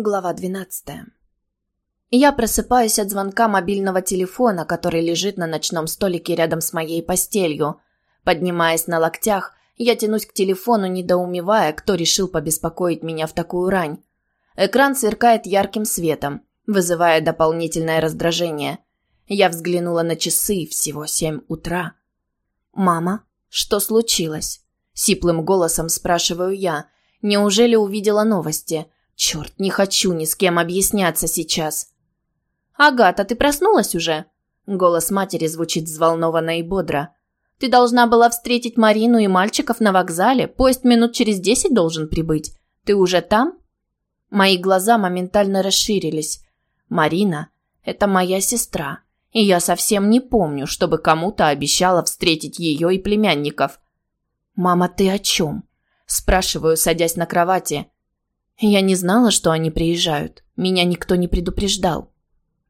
Глава 12. Я просыпаюсь от звонка мобильного телефона, который лежит на ночном столике рядом с моей постелью. Поднимаясь на локтях, я тянусь к телефону, недоумевая, кто решил побеспокоить меня в такую рань. Экран сверкает ярким светом, вызывая дополнительное раздражение. Я взглянула на часы, всего семь утра. «Мама, что случилось?» Сиплым голосом спрашиваю я. «Неужели увидела новости?» Черт, не хочу ни с кем объясняться сейчас. «Агата, ты проснулась уже?» Голос матери звучит взволнованно и бодро. «Ты должна была встретить Марину и мальчиков на вокзале. Поезд минут через десять должен прибыть. Ты уже там?» Мои глаза моментально расширились. «Марина – это моя сестра, и я совсем не помню, чтобы кому-то обещала встретить ее и племянников». «Мама, ты о чем?» – спрашиваю, садясь на кровати. Я не знала, что они приезжают. Меня никто не предупреждал.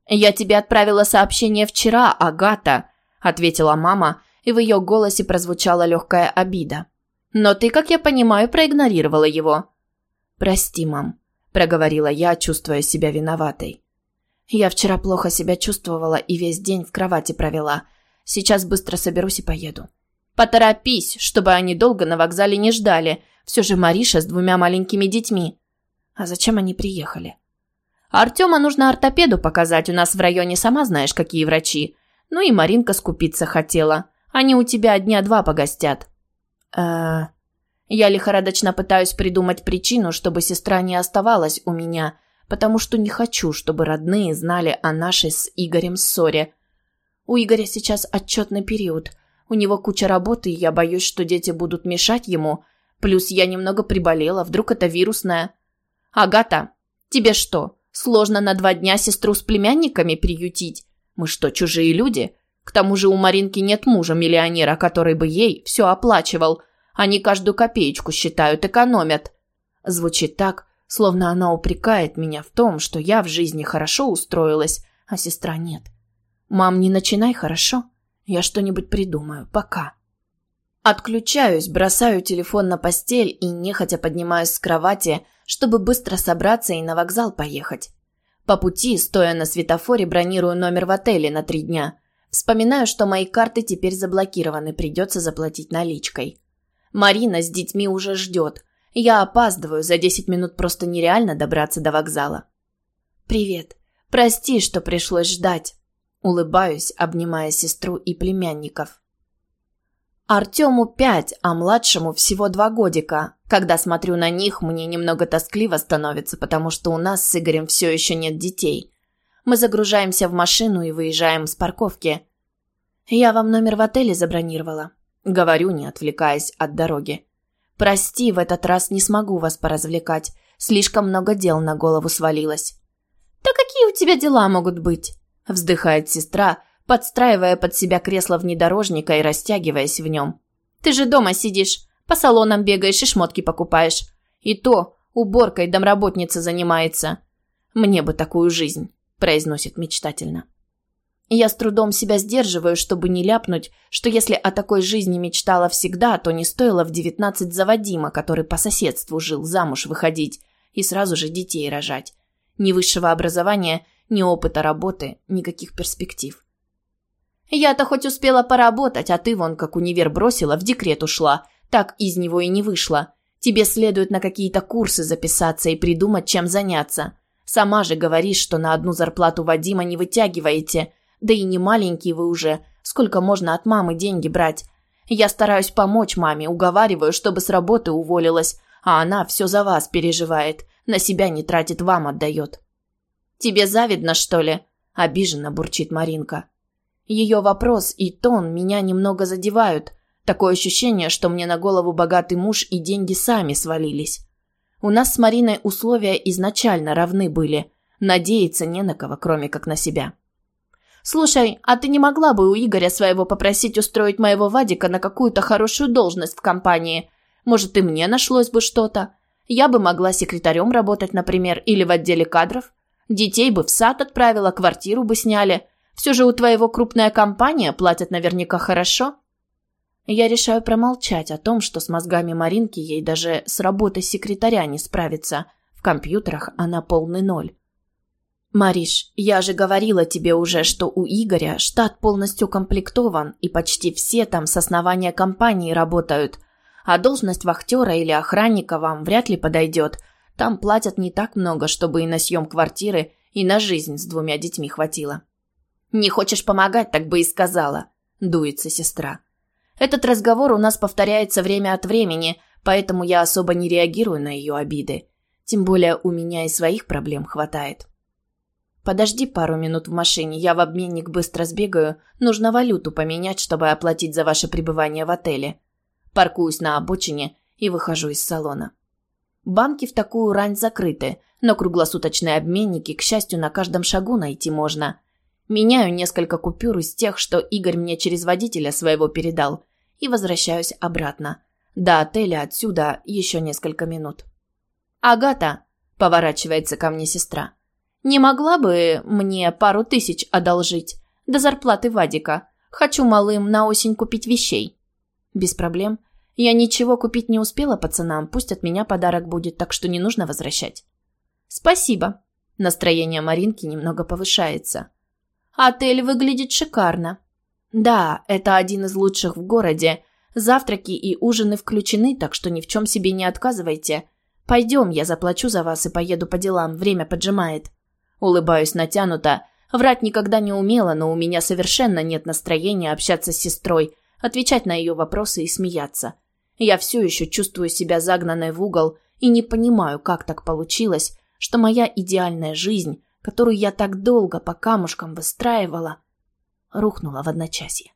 «Я тебе отправила сообщение вчера, Агата», – ответила мама, и в ее голосе прозвучала легкая обида. «Но ты, как я понимаю, проигнорировала его». «Прости, мам», – проговорила я, чувствуя себя виноватой. «Я вчера плохо себя чувствовала и весь день в кровати провела. Сейчас быстро соберусь и поеду». «Поторопись, чтобы они долго на вокзале не ждали. Все же Мариша с двумя маленькими детьми». А зачем они приехали? Артема нужно ортопеду показать, у нас в районе сама знаешь, какие врачи. Ну и Маринка скупиться хотела. Они у тебя дня два погостят. э Я лихорадочно пытаюсь придумать причину, чтобы сестра не оставалась у меня, потому что не хочу, чтобы родные знали о нашей с Игорем ссоре. У Игоря сейчас отчетный период. У него куча работы, и я боюсь, что дети будут мешать ему. Плюс я немного приболела, вдруг это вирусное. «Агата, тебе что, сложно на два дня сестру с племянниками приютить? Мы что, чужие люди? К тому же у Маринки нет мужа-миллионера, который бы ей все оплачивал. Они каждую копеечку считают, экономят». Звучит так, словно она упрекает меня в том, что я в жизни хорошо устроилась, а сестра нет. «Мам, не начинай, хорошо? Я что-нибудь придумаю. Пока». Отключаюсь, бросаю телефон на постель и нехотя поднимаюсь с кровати, чтобы быстро собраться и на вокзал поехать. По пути, стоя на светофоре, бронирую номер в отеле на три дня. Вспоминаю, что мои карты теперь заблокированы, придется заплатить наличкой. Марина с детьми уже ждет. Я опаздываю, за десять минут просто нереально добраться до вокзала. «Привет. Прости, что пришлось ждать». Улыбаюсь, обнимая сестру и племянников. Артему пять, а младшему всего два годика. Когда смотрю на них, мне немного тоскливо становится, потому что у нас с Игорем все еще нет детей. Мы загружаемся в машину и выезжаем с парковки. «Я вам номер в отеле забронировала», — говорю, не отвлекаясь от дороги. «Прости, в этот раз не смогу вас поразвлекать. Слишком много дел на голову свалилось». «Да какие у тебя дела могут быть?» — вздыхает сестра, подстраивая под себя кресло внедорожника и растягиваясь в нем. «Ты же дома сидишь, по салонам бегаешь и шмотки покупаешь. И то уборкой домработница занимается. Мне бы такую жизнь», – произносит мечтательно. Я с трудом себя сдерживаю, чтобы не ляпнуть, что если о такой жизни мечтала всегда, то не стоило в девятнадцать за Вадима, который по соседству жил, замуж выходить и сразу же детей рожать. Ни высшего образования, ни опыта работы, никаких перспектив. Я-то хоть успела поработать, а ты вон как универ бросила, в декрет ушла. Так из него и не вышла. Тебе следует на какие-то курсы записаться и придумать, чем заняться. Сама же говоришь, что на одну зарплату Вадима не вытягиваете. Да и не маленький вы уже. Сколько можно от мамы деньги брать? Я стараюсь помочь маме, уговариваю, чтобы с работы уволилась. А она все за вас переживает. На себя не тратит, вам отдает. «Тебе завидно, что ли?» – обиженно бурчит Маринка. Ее вопрос и тон меня немного задевают. Такое ощущение, что мне на голову богатый муж и деньги сами свалились. У нас с Мариной условия изначально равны были. Надеяться не на кого, кроме как на себя. «Слушай, а ты не могла бы у Игоря своего попросить устроить моего Вадика на какую-то хорошую должность в компании? Может, и мне нашлось бы что-то? Я бы могла секретарем работать, например, или в отделе кадров. Детей бы в сад отправила, квартиру бы сняли. Все же у твоего крупная компания, платят наверняка хорошо. Я решаю промолчать о том, что с мозгами Маринки ей даже с работой секретаря не справиться. В компьютерах она полный ноль. «Мариш, я же говорила тебе уже, что у Игоря штат полностью комплектован, и почти все там с основания компании работают. А должность вахтера или охранника вам вряд ли подойдет. Там платят не так много, чтобы и на съем квартиры, и на жизнь с двумя детьми хватило». «Не хочешь помогать, так бы и сказала», – дуется сестра. Этот разговор у нас повторяется время от времени, поэтому я особо не реагирую на ее обиды. Тем более у меня и своих проблем хватает. Подожди пару минут в машине, я в обменник быстро сбегаю. Нужно валюту поменять, чтобы оплатить за ваше пребывание в отеле. Паркуюсь на обочине и выхожу из салона. Банки в такую рань закрыты, но круглосуточные обменники, к счастью, на каждом шагу найти можно. Меняю несколько купюр из тех, что Игорь мне через водителя своего передал, и возвращаюсь обратно. До отеля отсюда еще несколько минут. «Агата!» – поворачивается ко мне сестра. Не могла бы мне пару тысяч одолжить? До зарплаты Вадика. Хочу малым на осень купить вещей. Без проблем. Я ничего купить не успела пацанам, пусть от меня подарок будет, так что не нужно возвращать. Спасибо. Настроение Маринки немного повышается. Отель выглядит шикарно. Да, это один из лучших в городе. Завтраки и ужины включены, так что ни в чем себе не отказывайте. Пойдем, я заплачу за вас и поеду по делам, время поджимает. Улыбаюсь натянуто. Врать никогда не умела, но у меня совершенно нет настроения общаться с сестрой, отвечать на ее вопросы и смеяться. Я все еще чувствую себя загнанной в угол и не понимаю, как так получилось, что моя идеальная жизнь, которую я так долго по камушкам выстраивала, рухнула в одночасье.